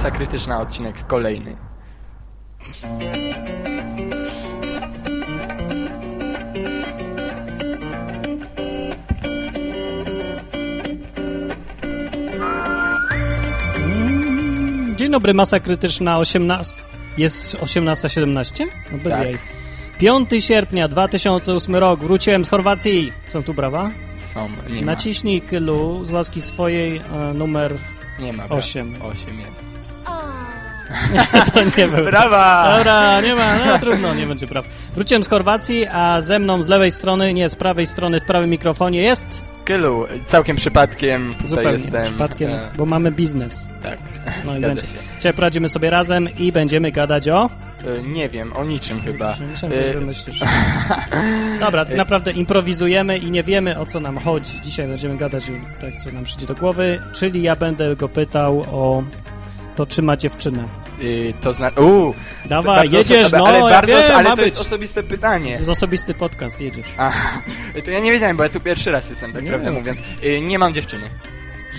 Masa Krytyczna, odcinek kolejny. Dzień dobry, masa krytyczna 18. Jest 18.17? No bez Tak. jaj. 5 sierpnia 2008 rok. Wróciłem z Chorwacji. Są tu brawa? Są, nie ma. Naciśnij Kylu z łaski swojej e, numer Nie ma. bra- Osiem. Osiem jest. to nie był. Brawa! Dobra, nie ma, no trudno, nie będzie praw. Wróciłem z Chorwacji, a ze mną z lewej strony, nie z prawej strony, w prawym mikrofonie jest Kylu, całkiem przypadkiem zupełnie jestem. przypadkiem, e, bo mamy biznes. tak, No i zgadza się. Dzisiaj poradzimy sobie razem i będziemy gadać o... E, nie wiem, o niczym chyba. Myślałem, że E, wymyślisz. Dobra, tak naprawdę improwizujemy i nie wiemy o co nam chodzi. Dzisiaj będziemy gadać tak, co nam przyjdzie do głowy, czyli ja będę go pytał o to, czy ma dziewczynę. y, to znaczy... Uuu, Dawaj, jedziesz, oso- no, ale ja bardzo, wiem, ale to jest być. osobiste pytanie. To jest osobisty podcast, jedziesz. A, to ja nie wiedziałem, bo ja tu pierwszy raz jestem, tak Nie. prawdę mówiąc. Y, nie mam dziewczyny.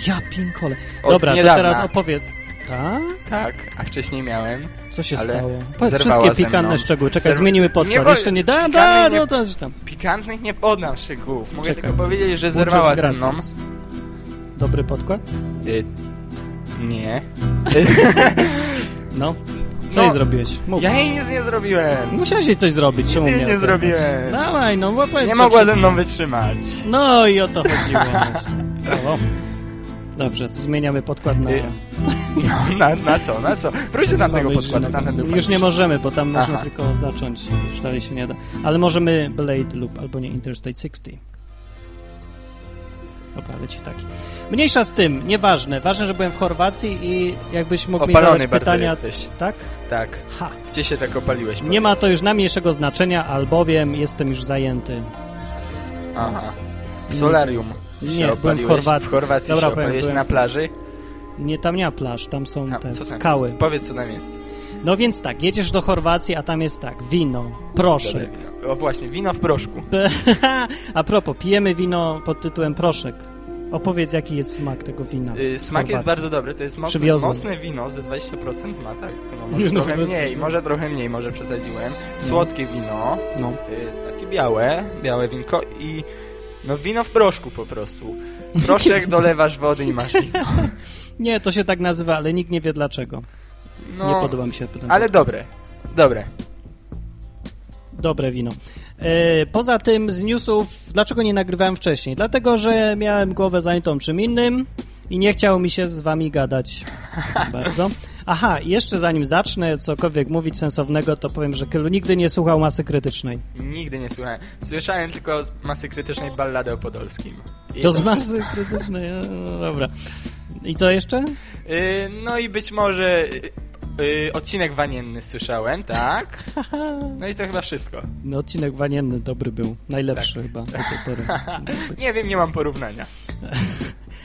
Ja pinkole. Od Dobra, to niedawna. teraz opowiedz. Tak? Tak, a wcześniej miałem. Co się stało? Powiedz wszystkie pikantne szczegóły. Czekaj, Zerw- zmienimy Nie podcast. bo- Jeszcze nie da, da, nie- no to tam. Pikantnych nie podam szczegółów. Mogę Czekaj. tylko powiedzieć, że zerwała ze mną. Dobry podkład? Y, nie. No. Co No, jej zrobiłeś? Mów. Ja jej nic nie zrobiłem. Musiałeś jej coś zrobić. Nic czemu jej nie zerwać? zrobiłem. Dawaj, no bo powiedz Nie mogła ze mną wytrzymać. No i o to chodziło. Brawo. Dobrze, to zmieniamy podkład na... Y, No, na, na co, na co? Wróć do tamtego Mamy podkładu, był Już nie możemy, bo tam można Aha. tylko zacząć. Już dalej się nie da. Ale możemy Blade lub albo nie Interstate 60. Dobra, leci taki. Mniejsza z tym, nieważne. Ważne, że byłem w Chorwacji i jakbyś mógł mi Opalony zadać bardzo pytania... jesteś. Tak? Tak. Ha. Gdzie się tak opaliłeś? Nie ma powiedz? to już najmniejszego znaczenia, albowiem jestem już zajęty. Aha. W solarium Nie, się byłem w opaliłeś. Chorwacji. W Chorwacji Dobra, się opaliłeś byłem- na plaży. Nie, tam nie ma plaż, tam są A, te tam skały. Powiedz, co tam jest. No więc tak, jedziesz do Chorwacji, a tam jest tak, wino, proszek. O właśnie, wino w proszku. a propos, pijemy wino pod tytułem proszek. Opowiedz, jaki jest smak tego wina. Y, w smak jest bardzo dobry, to jest mocne, Przywiozłem. mocne wino, ze 20% ma, tak? No, może no, trochę mniej, może trochę mniej, może przesadziłem. Słodkie wino, No. y, takie białe, białe winko i no wino w proszku po prostu. Proszek dolewasz wody i masz wino. Nie, to się tak nazywa, ale nikt nie wie dlaczego. No, Nie podoba mi się ten ale dobre, dobre. Dobre wino. E, poza tym z newsów, dlaczego nie nagrywałem wcześniej? Dlatego, że miałem głowę zajętą czym innym i nie chciało mi się z wami gadać bardzo. Aha, jeszcze zanim zacznę cokolwiek mówić sensownego, to powiem, że Kylu nigdy nie słuchał masy krytycznej. Nigdy nie słuchałem. Słyszałem tylko z masy krytycznej balladę o Podolskim. I To z masy krytycznej, no dobra. I co jeszcze? Y, no i być może y, y, odcinek wanienny słyszałem, tak? No i to chyba wszystko. No, odcinek wanienny dobry był. Najlepszy Tak. chyba do tej pory. Nie wiem, nie mam porównania.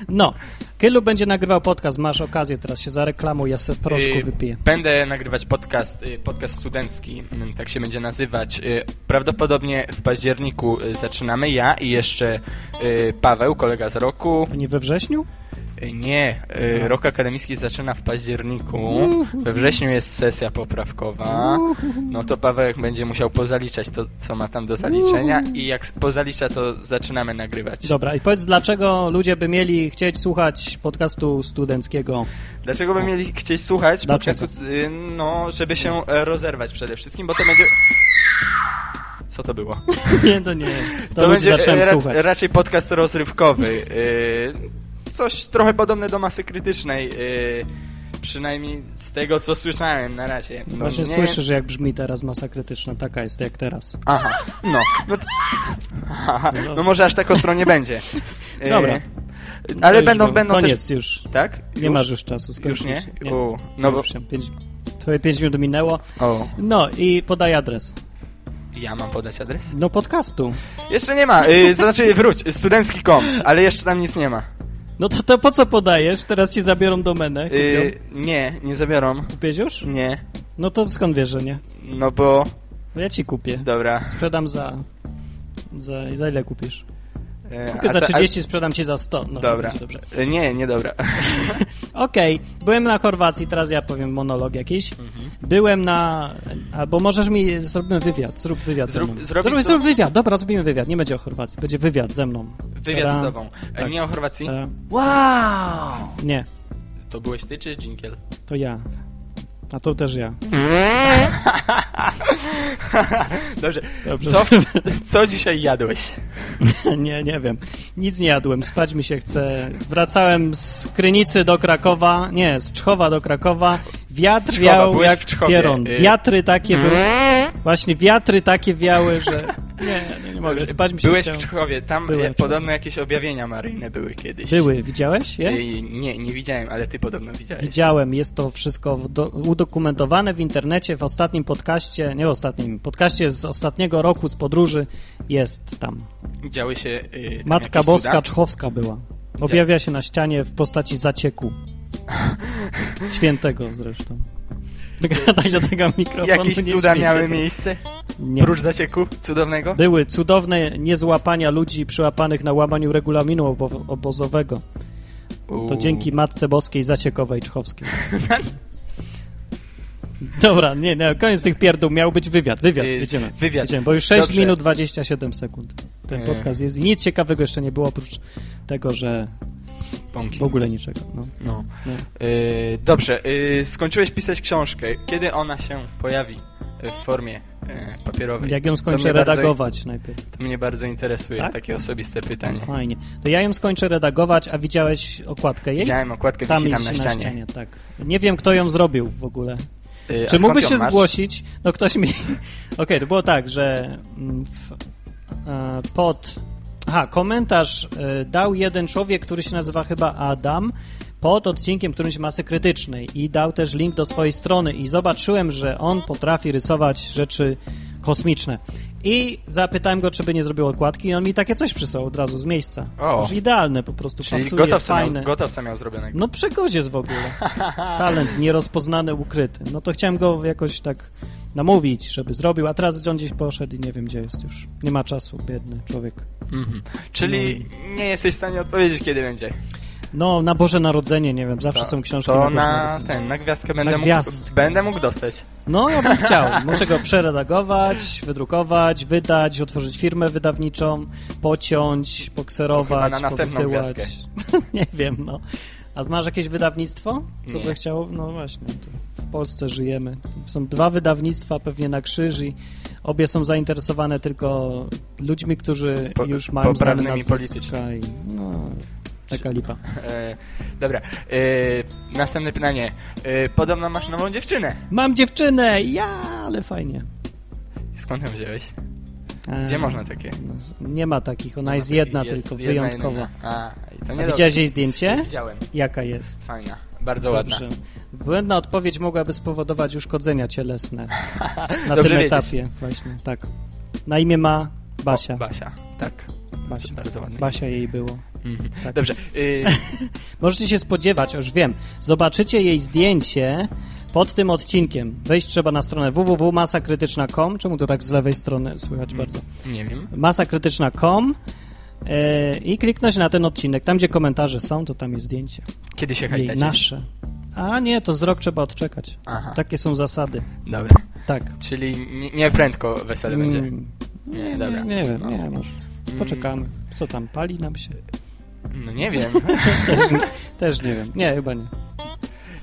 No, Kylu będzie nagrywał podcast, masz okazję teraz się zareklamuj, ja se proszku Y, wypiję. Będę nagrywać podcast, y, podcast studencki, mm, tak się będzie nazywać. Y, Prawdopodobnie w październiku y, zaczynamy ja i jeszcze Paweł, kolega z roku. To nie we wrześniu? Y, Nie, y, rok akademicki zaczyna w październiku. We wrześniu jest sesja poprawkowa. No to Paweł będzie musiał pozaliczać to, co ma tam do zaliczenia i jak pozalicza, to zaczynamy nagrywać. Dobra, i powiedz, dlaczego ludzie by mieli chcieć słuchać podcastu studenckiego? Dlaczego by mieli chcieć słuchać Dlaczego? podcastu? y, No, żeby się e, rozerwać przede wszystkim, bo to będzie... Co to było? nie, to nie. To, To, będzie e, ra słuchać. raczej podcast rozrywkowy. y, Coś trochę podobne do masy krytycznej. y, Przynajmniej z tego, co słyszałem na razie. No, Właśnie nie- słyszysz, jak brzmi teraz masa krytyczna. Taka jest, jak teraz. Aha, no. No, to... Aha, no może aż tak ostro nie będzie. Y, Dobra. Ale To już będą, będą Koniec też... już. Tak? Nie Już? masz już czasu. Już nie? się. U, no bo... Pięć, twoje pięć minut minęło. O, No i podaj adres. ja mam podać adres? No podcastu. Jeszcze nie ma, y, znaczy wróć, studencki.com, ale jeszcze tam nic nie ma. No to, to po co podajesz? Teraz ci zabiorą domenę. Kupią. Y, nie, nie zabiorą. Kupiłeś już? Nie, No to skąd wiesz, że nie? no bo... No ja ci kupię. Dobra. Sprzedam za... Za, za ile kupisz? Y, Kupię a za co- a- 30, sprzedam ci za 100. No, Dobra. będzie dobrze. Y, Nie, nie dobra. Okej, byłem na Chorwacji, teraz ja powiem monolog jakiś. Mhm. Byłem na... Albo możesz mi... Zrobimy wywiad, zrób wywiad Zrób- ze mną. zrób, to- zrób wywiad, dobra, zrobimy wywiad. Nie będzie o Chorwacji, będzie wywiad ze mną. Wywiad Tada. z tobą. E, Tak. Nie o Chorwacji? E, Wow! nie, To byłeś ty czy Dżinkiel? to ja. A to też ja. Dobrze. Dobrze. Co, co dzisiaj jadłeś? nie, nie wiem. Nic nie jadłem, spać mi się chce. Wracałem z Krynicy do Krakowa, nie, z Czchowa do Krakowa. Wiatr wiał jak pieron. Y- Wiatry takie były. Właśnie wiatry takie wiały, że nie, nie, nie mogę. Spać mi się Byłeś chciało. w Czchowie, tam Byłem e, podobno jakieś objawienia maryjne były kiedyś. Były, widziałeś je? E, Nie, nie widziałem, ale ty podobno widziałeś. Widziałem, jest to wszystko udokumentowane w internecie, w ostatnim podcaście, nie w ostatnim, podcaście z ostatniego roku z podróży jest tam. Działy się y, tam Matka Boska cuda? Czchowska była. Objawia się na ścianie w postaci zacieku. Świętego zresztą. Gadaj do tego mikrofonu, Jakieś nie cuda miały miejsce? Nie. Prócz zacieku cudownego? Były cudowne niezłapania ludzi przyłapanych na łamaniu regulaminu obo obozowego. To Uuu. dzięki Matce Boskiej Zaciekowej Czchowskiej. Dobra, nie, nie, koniec tych pierdół. Miał być wywiad. Wywiad, Y, jedziemy. wywiad. jedziemy bo już 6 Dobrze. minut 27 sekund. Ten Y. podcast jest. I nic ciekawego jeszcze nie było, oprócz tego, że Pąki. w ogóle niczego. No. No. No. Y, dobrze, y, skończyłeś pisać książkę. Kiedy ona się pojawi w formie y, papierowej? Jak ją skończę mnie bardzo- redagować najpierw. To mnie bardzo interesuje, Tak? takie osobiste pytanie. Fajnie. To ja ją skończę redagować, a widziałeś okładkę jej? Widziałem okładkę Tam tam jest na ścianie. tak. Nie wiem, kto ją zrobił w ogóle. Y, a Czy mógłbyś się masz? zgłosić? No ktoś mi... Okej, to było tak, że mm, w, e, pod... Aha, komentarz e, dał jeden człowiek, który się nazywa chyba Adam, pod odcinkiem którymś masy krytycznej i dał też link do swojej strony i zobaczyłem, że on potrafi rysować rzeczy kosmiczne. I zapytałem go, czy by nie zrobił okładki i on mi takie coś przysłał od razu z miejsca. O. Już idealne po prostu, Czyli pasuje, gotowca fajne. miał, gotowca miał zrobionego. No przegodziec w ogóle. Talent nierozpoznany, ukryty. No to chciałem go jakoś tak namówić, żeby zrobił, a teraz on gdzieś poszedł i nie wiem, gdzie jest już. Nie ma czasu, biedny człowiek. Mhm. Czyli No nie jesteś w stanie odpowiedzieć, kiedy będzie. No, na Boże Narodzenie, nie wiem, zawsze To- są książki To na Boże na Narodzenie. ten, na gwiazdkę będę, gwiazdkę. Mógł, będę mógł dostać. No, ja bym chciał. Muszę go przeredagować, wydrukować, wydać, otworzyć firmę wydawniczą, pociąć, pokserować, na następną powysyłać. nie wiem, no. A masz jakieś wydawnictwo? Co by chciało? No właśnie, to w Polsce żyjemy. Są dwa wydawnictwa pewnie na krzyż i obie są zainteresowane tylko ludźmi, którzy Po- już mają znane nazwiska i no, taka lipa. E, dobra, e, następne pytanie. E, podobno masz nową dziewczynę. Mam dziewczynę! Ja, ale fajnie. Skąd ją wziąłeś? Gdzie można takie? no, Nie ma takich, ona jest jedna jest tylko, jedna wyjątkowa. jedyna. A, A widziałeś jej zdjęcie? Widziałem. Jaka jest? Fajna. Bardzo ładna. Dobrze. Błędna odpowiedź mogłaby spowodować uszkodzenia cielesne na tym wiedzieć. etapie właśnie, tak. Na imię ma Basia. O, Basia, tak. Basia. Bardzo ładna. Basia jej było. Mhm. Tak. Dobrze. Y, Możecie się spodziewać, już wiem, zobaczycie jej zdjęcie pod tym odcinkiem. Wejść trzeba na stronę www.masakrytyczna.com. Czemu to tak z lewej strony słychać bardzo? nie wiem. masakrytyczna.com e, i kliknąć na ten odcinek. Tam, gdzie komentarze są, to tam jest zdjęcie. Kiedy się hajtacie? nasze. A nie, to z rok trzeba odczekać. Aha, Takie są zasady. dobra. Tak. Czyli nie, nie prędko wesele będzie. Mm, Nie, nie, dobra. nie, wiem, No. nie, może. Mm, Poczekamy. Co tam, pali nam się? No nie wiem. Też, też nie wiem. Nie, chyba nie.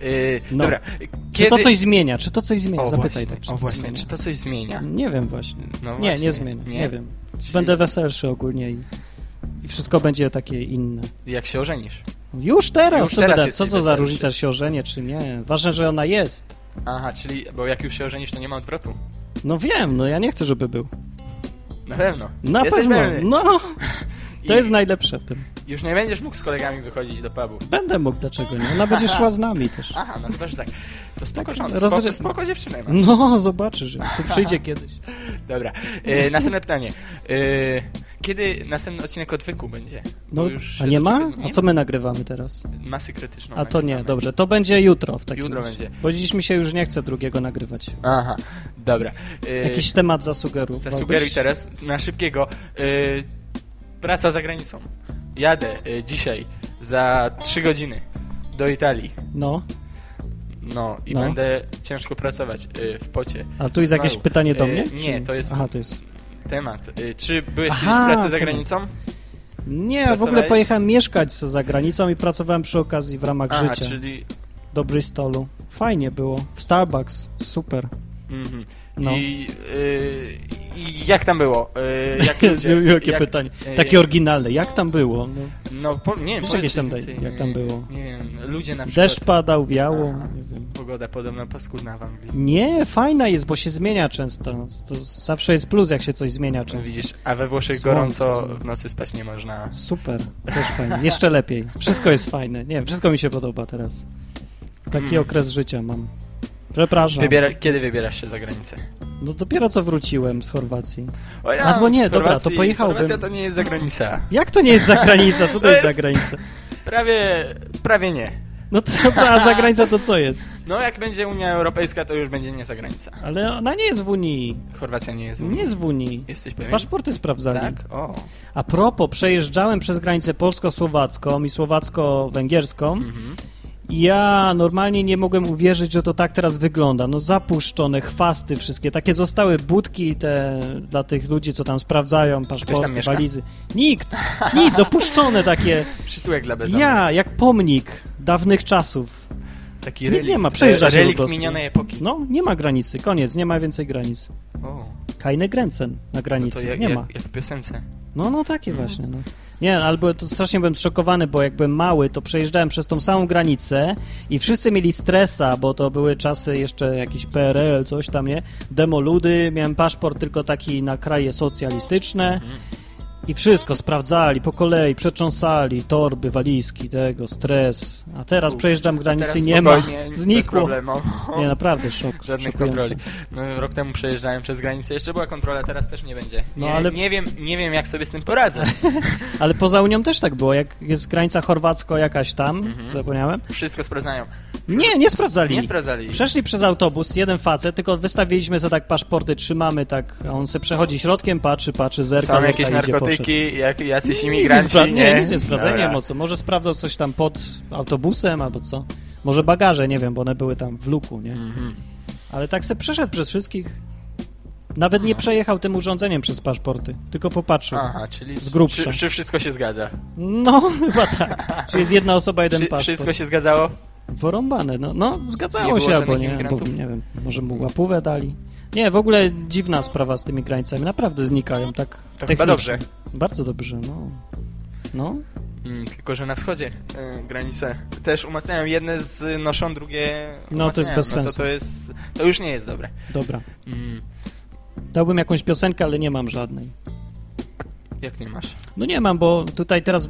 Y, No. Dobra. Czy to coś zmienia? Czy to coś zmienia? O, Zapytaj właśnie, tak. Czy o to właśnie, zmienia? czy to coś zmienia? Nie wiem właśnie. No nie, właśnie, nie zmienia. Nie, nie? wiem. Czyli Będę weselszy ogólnie i, i wszystko będzie takie inne. Jak się ożenisz? Już teraz, Już co, teraz co, co za różnica, czy się ożenię, czy nie. Ważne, że ona jest. Aha, czyli, bo jak już się ożenisz, to nie ma odwrotu. No wiem, no ja nie chcę, żeby był. Na pewno. Na Jesteś pewno. pewny. No, to I jest najlepsze w tym. Już nie będziesz mógł z kolegami wychodzić do pubu. Będę mógł, dlaczego nie? Ona będzie szła z nami też. Aha, no chyba, że tak. To spoko, Tak, żon- rozry- spoko, spoko dziewczynę masz. No, zobaczysz. Tu przyjdzie kiedyś. Dobra. E, następne pytanie. E, kiedy następny odcinek odwyku będzie? No, już a nie ma? doczekać- A co my nagrywamy teraz? Masy krytyczną. A to nie, dobrze. To będzie jutro w takim Jutro razie. będzie. Bo dziś mi się już nie chce drugiego nagrywać. Aha, dobra. E, Jakiś temat zasugerowałbyś? Zasugeruj teraz na szybkiego. E, praca za granicą. Jadę e, dzisiaj za 3 godziny do Italii. No, No i No. będę ciężko pracować y, w pocie. a tu jest jakieś Znowu. pytanie do E, mnie? nie, to jest- Aha, to jest... Temat. Y, Czy byłeś kiedyś w pracy za temat. granicą? Nie, w ogóle Pracowałeś? pojechałem mieszkać za granicą i pracowałem przy okazji w ramach Aha, życia czyli... do Bristolu. Fajnie było. W Starbucks. Super. Mhm. No. I, y, I jak tam było? Y, jak ludzie, Jakie jak, pytanie. y, Takie oryginalne. Jak tam było? No, No, po, nie wiem, jakieś tam więcej. daj- jak tam było? Nie wiem, ludzie na przykład... deszcz padał, wiało. Wiem. Pogoda podobno paskudna w Anglii. nie, fajna jest, bo się zmienia często. To zawsze jest plus, jak się coś zmienia No, często. widzisz, a we Włoszech Słońce, gorąco słońce. w nocy spać nie można. Super, też fajnie. Jeszcze lepiej. Wszystko jest fajne. Nie wiem, wszystko mi się podoba teraz. Taki Mm. okres życia mam. Przepraszam. Wybiera, kiedy wybierasz się za granicę? No dopiero co wróciłem z Chorwacji. O ja, Albo nie, dobra, to pojechałbym. Chorwacja to nie jest za granica. Jak to nie jest za granica? Co to, To jest za granica? Prawie, prawie nie. No to a za granica to co jest? No jak będzie Unia Europejska, to już będzie nie za granica. Ale ona nie jest w Unii. Chorwacja nie jest w Unii. Nie jest w Unii. Jesteś pewien? Paszporty sprawdzali. Tak? O. A propos, przejeżdżałem przez granicę polsko-słowacką i słowacko-węgierską Mhm. Ja normalnie nie mogłem uwierzyć, że to tak teraz wygląda. No zapuszczone, chwasty wszystkie. Takie zostały budki te dla tych ludzi, co tam sprawdzają tam paszporty, mieszka? walizy. Nikt! Nic, opuszczone takie. Przytułek dla bezdomnych. Ja, jak pomnik dawnych czasów. Taki Nic nie ma, przejeżdża się po Relik prostu. minionej epoki. No, nie ma granicy, koniec, nie ma więcej granic. O, Kajny Grenzen na no granicy, jak, nie jak, ma. jak w piosence. No, no takie właśnie, no. Nie, albo to strasznie byłem zszokowany, bo jak byłem mały, to przejeżdżałem przez tą samą granicę i wszyscy mieli stresa, bo to były czasy jeszcze jakiś PRL, coś tam, nie? Demoludy, miałem paszport tylko taki na kraje socjalistyczne i wszystko sprawdzali po kolei, przetrząsali, torby, walizki, tego, stres. A teraz U, przejeżdżam i nie ma, znikło. Nie, naprawdę szok. Żadnych kontroli. No, rok temu przejeżdżałem przez granicę, jeszcze była kontrola, teraz też nie będzie. No, Nie, ale- nie, wiem, nie wiem, jak sobie z tym poradzę. Ale poza Unią też tak było, jak jest granica chorwacko jakaś tam, Mhm. zapomniałem. Wszystko sprawdzają. Nie, nie sprawdzali. Nie sprawdzali. Przeszli przez autobus, jeden facet, tylko wystawiliśmy sobie tak paszporty, trzymamy tak, a on se przechodzi środkiem, patrzy, patrzy, zerka, Są jakieś idzie, jak, jacyś Nic nie, imigranci, spra- nie, nic nie sprawdza, nie wiem o co. Może sprawdzał coś tam pod autobusem albo co. Może bagaże, nie wiem, bo one były tam w luku, nie? Mhm. Ale tak se przeszedł przez wszystkich. Nawet nie przejechał tym urządzeniem przez paszporty, tylko popatrzył. Aha, czyli Z grubsza. czy, czy wszystko się zgadza? No, chyba tak. Czy jest jedna osoba, jeden Czy, paszport. wszystko się zgadzało? Porąbane, no, no Nie zgadzało było się albo nie, bo, nie wiem, może mu łapówę dali. Nie, w ogóle dziwna sprawa z tymi granicami, naprawdę znikają tak To chyba dobrze. Bardzo dobrze, no. No, Mm, tylko, że na wschodzie y, granice też umacniają. Jedne znoszą, drugie No, to jest umacniają. bez No, to, sensu. to, jest, to już nie jest dobre. dobra. Mm, Dałbym jakąś piosenkę, ale nie mam żadnej. jak nie masz? No nie mam, bo tutaj teraz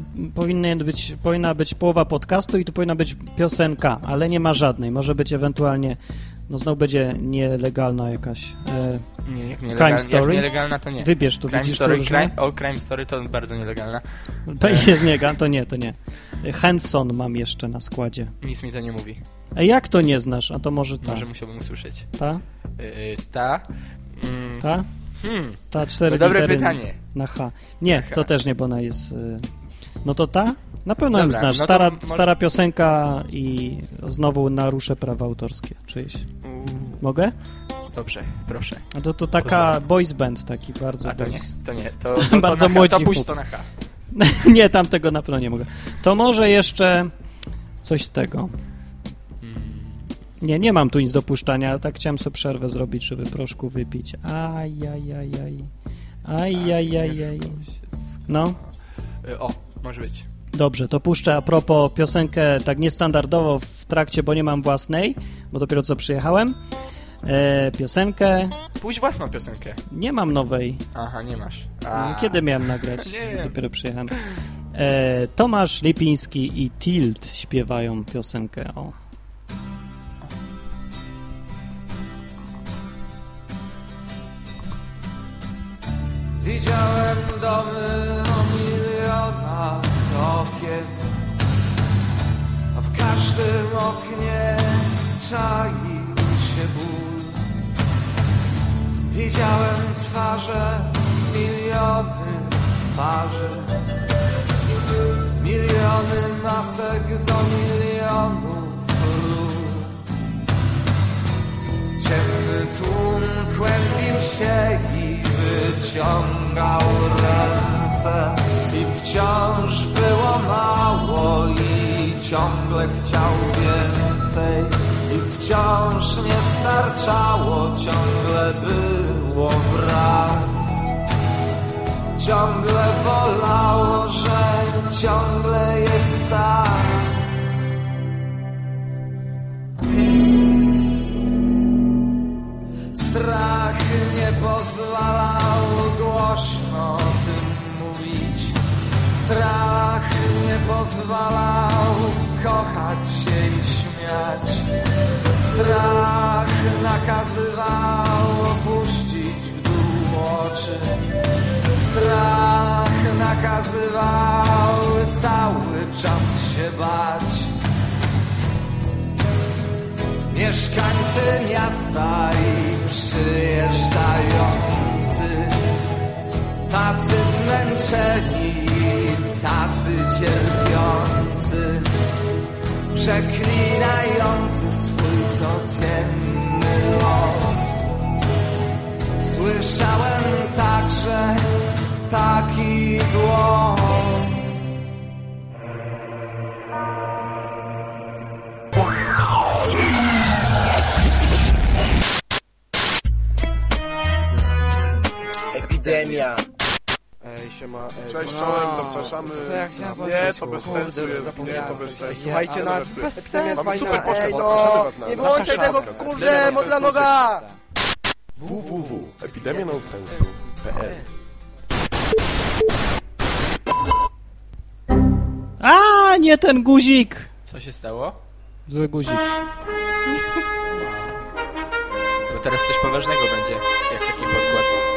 być, powinna być połowa podcastu i tu powinna być piosenka, ale nie ma żadnej. Może być ewentualnie, no znowu będzie nielegalna jakaś. E, Nie, jak Crime nielegalna, Story? Nielegalna to nie. wybierz tu, Crime widzisz story, różne? crime, o, Crime Story to bardzo nielegalna. To jest niega, to nie, to nie. Hanson mam jeszcze na składzie. Nic mi to nie mówi. A jak to nie znasz? A to może ta? Może musiałbym usłyszeć. Ta? Yy, ta. Mm, Ta? hmm, Ta cztery to dobre pytanie. Na H. Nie, to też nie, bo ona jest... y, No to ta? Na pewno ją znasz. no to Stara, może- stara piosenka i znowu naruszę prawa autorskie czyjeś. Mogę? dobrze, proszę. A to, to taka boys band taki bardzo A to nie, boys. to nie. To, to, to Bardzo na młodzi To puść to na H. nie, tamtego na pewno nie mogę. To może jeszcze coś z tego. Nie, nie mam tu nic do puszczania, ale tak chciałem sobie przerwę zrobić, żeby proszku wypić. Ajajajaj. Ajajajaj. No, O, może być. dobrze, to puszczę a propos piosenkę tak niestandardowo w trakcie, bo nie mam własnej, bo dopiero co przyjechałem. E, piosenkę, Puść własną piosenkę. nie mam nowej. Aha, nie masz. A, Kiedy miałem nagrać? Nie wiem. Dopiero przyjechałem. E, Tomasz Lipiński i Tilt śpiewają piosenkę o. Widziałem domy o milionach okien A w każdym oknie czaił się ból Widziałem twarze, miliony twarzy. Miliony masek do milionów lub Ciemny tłum kłębił się i wyciągał ręce. I wciąż było mało i ciągle chciał więcej I wciąż nie starczało, ciągle było brak. Ciągle bolało, że ciągle jest tak nakazywał opuścić w dół oczy. Strach nakazywał cały czas się bać. Mieszkańcy miasta i przyjeżdżający zapraszamy. Co ja chciałem Nie, powiedzieć? to bez Kurde, sensu jest, nie, zapomniałem to bez sensu. Słuchajcie nas, bez bez sensu. sensu. Mamy super podcast, ej, zapraszamy no, was na nie nasz wyłączaj tego, kurde, modla nonsensu. noga! www.epidemianonsensu.pl A, nie ten guzik! Co się stało? Zły guzik. To teraz coś poważnego będzie, jak taki.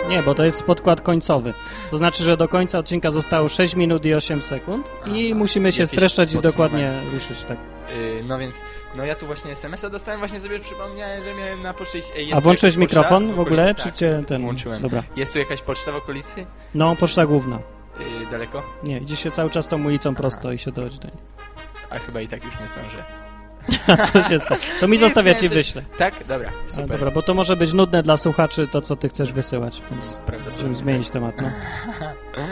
Nie, bo to jest podkład końcowy. To znaczy, że do końca odcinka zostało 6 minut i 8 sekund i Aha. musimy się streszczać i dokładnie ruszyć, tak. Yy, no więc, no ja tu właśnie SMS-a dostałem, właśnie sobie przypomniałem, że miałem na poczcie... A włączyłeś mikrofon w ogóle, okolicy? czy Tak, cię ten... Włączyłem. Dobra. Jest tu jakaś poczta w okolicy? No, poczta główna. Yy, daleko? Nie, idzie się cały czas tą ulicą prosto i się dochodzi do niej. A chyba i tak już nie zdążę. A co się stało? To mi zostawia ci wyślę. Tak? Dobra, A, super. dobra, bo to może być nudne dla słuchaczy to, co ty chcesz wysyłać, więc żeby zmienić temat, no. tak.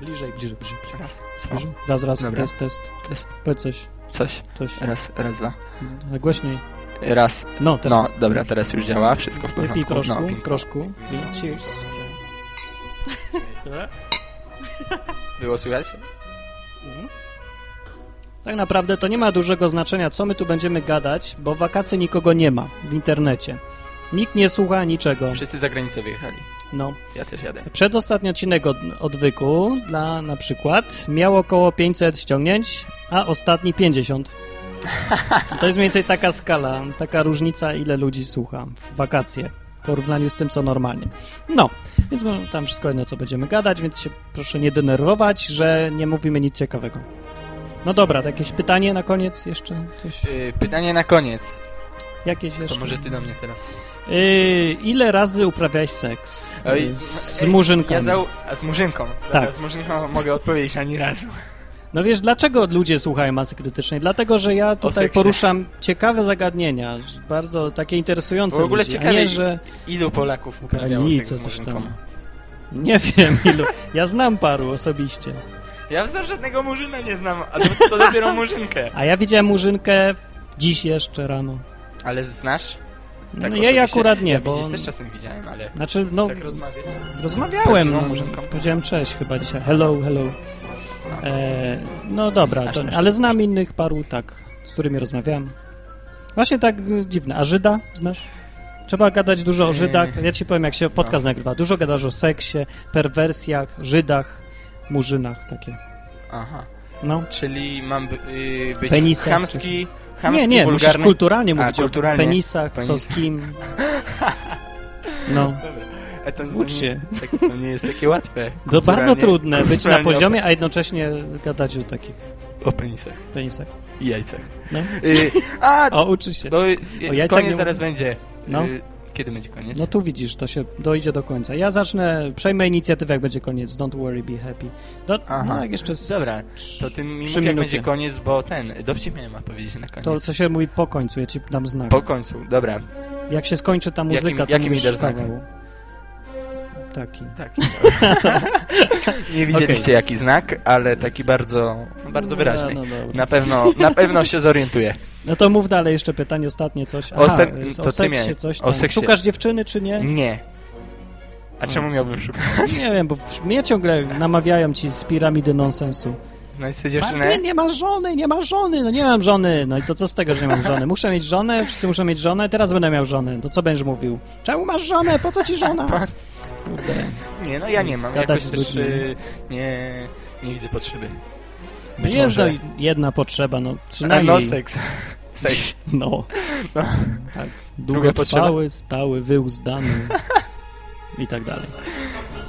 Bliżej, bliżej, bliżej. bliżej. Raz, bliżej. Raz, raz, Dobra. test, test. Test. Powiedz coś, Coś. coś. Raz, raz, dwa. Głośniej. Raz. No, teraz. No, dobra, teraz już działa, wszystko w porządku. Wypij troszkę, no, troszkę. I cheers. Było słychać? Tak naprawdę to nie ma dużego znaczenia, co my tu będziemy gadać, bo wakacje nikogo nie ma w internecie. Nikt nie słucha niczego. Wszyscy za granicę wyjechali. No. Ja też jadę. Przedostatni odcinek od, odwyku dla na przykład miał około 500 ściągnięć, a ostatni 50. To jest mniej więcej taka skala, taka różnica, ile ludzi słucha w wakacje w porównaniu z tym, co normalnie. No, więc tam wszystko jedno, co będziemy gadać, więc się proszę nie denerwować, że nie mówimy nic ciekawego. No dobra, to jakieś pytanie na koniec jeszcze? Coś? Yy, pytanie na koniec. Jakieś jeszcze? To może ty do mnie teraz. Yy, ile razy uprawiałeś seks? Oj, Yy, z ej, murzynkami. Ja zau... A z murzynką. Tak. Z murzynką mogę odpowiedzieć ani razu. No wiesz, dlaczego ludzie słuchają masy krytycznej? Dlatego, że ja tutaj poruszam ciekawe zagadnienia, bardzo takie interesujące W ogóle ludzi, ciekawe, nie, że Ilu Polaków uprawiało seks z murzynką? tam. Nie wiem ilu. Ja znam paru osobiście. Ja za żadnego murzyna nie znam, a to co dopiero murzynkę. A ja widziałem murzynkę w- dziś jeszcze rano. Ale znasz? No Tak jej osobiście? akurat nie, ja bo... też czasem widziałem, ale Znaczy, no, tak rozmawiać. Rozmawiałem. No, murzynką? powiedziałem cześć chyba dzisiaj. Hello, hello. No. E, no dobra, to, ale znam innych paru, tak, z którymi rozmawiałem. Właśnie tak y, dziwne. A Żyda znasz? Trzeba gadać dużo o. Żydach. Ja ci powiem, jak się podcast No. nagrywa. Dużo gadasz o seksie, perwersjach, Żydach, murzynach, takie. Aha. No. Czyli mam y, być Penisem, chamski, chamski, nie, nie, musisz wulgarny. kulturalnie A, mówić kulturalnie. o penisach, kto Penis. z kim. No, E, to, Ucz nie się. jest, tak, to nie jest takie łatwe. to bardzo Kulturalnie- trudne być na kulturalnie poziomie, a jednocześnie gadać o takich O, penisach penisach. i jajcach. No. Y, a, O, uczy się. bo y, O jajcach nie zaraz będzie. No. Y, kiedy będzie koniec? No tu widzisz, to się dojdzie do końca. Ja zacznę, przejmę inicjatywę, jak będzie koniec. Don't worry, be happy. Do, Aha. no jak jeszcze... Z, Dobra, to ty mi mów, jak będzie koniec, bo ten, dowcip miałem opowiedzieć na koniec. To, co się mówi po końcu, ja ci dam znak. Po końcu, dobra. Jak się skończy ta muzyka, Jakim- to jaki mi dasz znak? kawał. Taki. Nie widzieliście jaki znak, ale taki bardzo, bardzo wyraźny. No, no. Na pewno, na pewno się zorientuję. no to mów dalej jeszcze pytanie, ostatnie coś. O sek- jest to o ty seksie miałeś. coś O seksie. Szukasz dziewczyny, czy nie? Nie. A czemu miałbym szukać? Nie wiem, bo mnie ciągle namawiają ci z piramidy nonsensu. Znajdź sobie dziewczynę? Martin, nie masz żony, nie masz żony, no nie mam żony. No i to co z tego, że nie mam żony? Muszę mieć żonę, wszyscy muszą mieć żonę, teraz będę miał żonę. To co będziesz mówił? Czemu masz żonę? Po co ci żona? Kurde. Nie, no ja nie mam. Jakoś też y, nie, nie widzę potrzeby. Być Jest może... no jedna potrzeba, no A przynajmniej. no, seks. Seks. No. No. Tak. Długotrwały, stały, wyuzdany i tak dalej.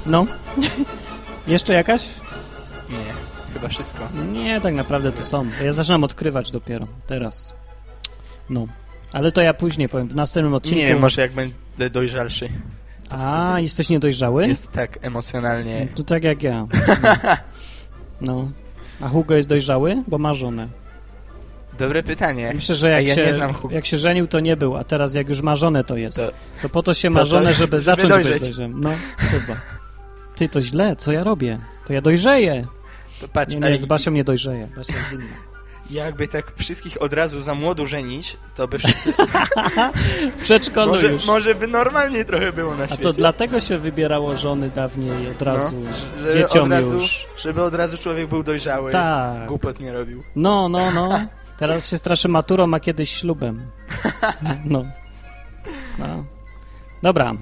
No. Jeszcze jakaś? Nie, chyba wszystko. Nie, tak naprawdę to są. Ja zaczynam odkrywać dopiero. Teraz. No. Ale to ja później powiem, w następnym odcinku. Nie wiem, może jak będę dojrzalszy. A, jesteś niedojrzały? Jest tak emocjonalnie... To tak jak ja. No. A Hugo jest dojrzały? Bo ma żonę. Dobre pytanie. Myślę, że jak, ja się, jak się żenił, to nie był, a teraz jak już ma żonę, to jest. To- To po to się ma to- żonę, żeby, żeby zacząć być dojrzeć. dojrzałym. No, chyba. Ty, to źle, co ja robię? To ja dojrzeję. To patrz, Nie, nie, z Basią nie dojrzeję. Basia jest inna. Jakby tak wszystkich od razu za młodu żenić, to by wszyscy... W przedszkolu może, już. może by normalnie trochę było na A świecie. to dlatego się wybierało żony dawniej od razu. No, dzieciom od razu, już. Żeby od razu człowiek był dojrzały. Tak. Głupot nie robił. No, no, no. Teraz się straszy maturą, a kiedyś ślubem. No. no. Dobra.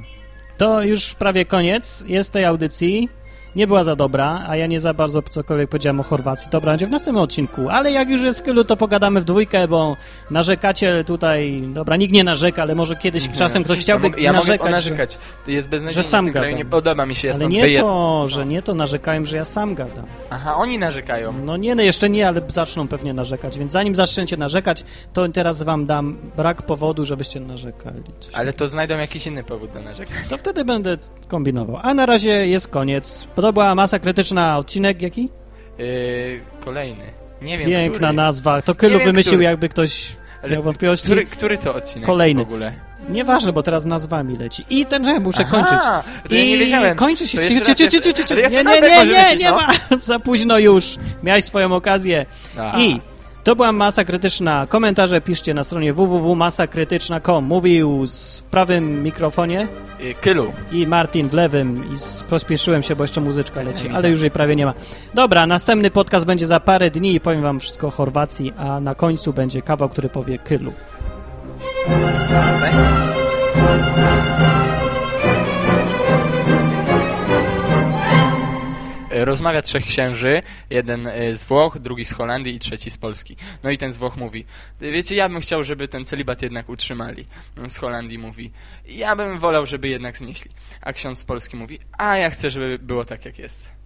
To już prawie koniec jest tej audycji. Nie była za dobra, a ja nie za bardzo cokolwiek powiedziałem o Chorwacji. Dobra, będzie w następnym odcinku. Ale jak już jest Kylu, to pogadamy w dwójkę, bo narzekacie tutaj... Dobra, nikt nie narzeka, ale może kiedyś czasem ktoś chciałby ja mogę, ja narzekać, narzekać. To jest beznadziejnie że sam w kraju. gadam. Nie podoba mi się, ja Ale nie wyje... to, Co? że nie to narzekają, że ja sam gadam. Aha, oni narzekają. No nie, no jeszcze nie, ale zaczną pewnie narzekać, więc zanim zaczniecie narzekać, to teraz wam dam brak powodu, żebyście narzekali. Coś Ale to znajdą jakiś inny powód do narzekania. To wtedy będę kombinował. A na razie jest koniec. To była masa krytyczna. Odcinek jaki? Yy, kolejny. Nie wiem, Piękna który. nazwa. To Kylu Nie wiem, wymyślił, który. jakby ktoś Ale miał wątpliwości. Który, który to odcinek Kolejny. w ogóle? Nieważne, bo teraz nazwami leci. I ten, że muszę Aha, kończyć. to ja nie I wiedziałem. kończy się. Cicho, jeszcze- cicho, cicho. ale ja Nie, nie, nie, nie, nie no. ma. Za późno już. Miałeś swoją okazję. A. I to była Masa Krytyczna. Komentarze piszcie na stronie www.masakrytyczna.com. Mówił z w prawym mikrofonie Kylu. i Martin w lewym i pospieszyłem się, bo jeszcze muzyczka leci, ale już jej prawie nie ma. Dobra, następny podcast będzie za parę dni i powiem wam wszystko o Chorwacji, a na końcu będzie kawał, który powie Kylu. E, Rozmawia trzech księży, jeden e, z Włoch, drugi z Holandii i trzeci z Polski. No i ten z Włoch mówi, wiecie, ja bym chciał, żeby ten celibat jednak utrzymali. Z Holandii mówi, ja bym wolał, żeby jednak znieśli. A ksiądz z Polski mówi, a ja chcę, żeby było tak, jak jest.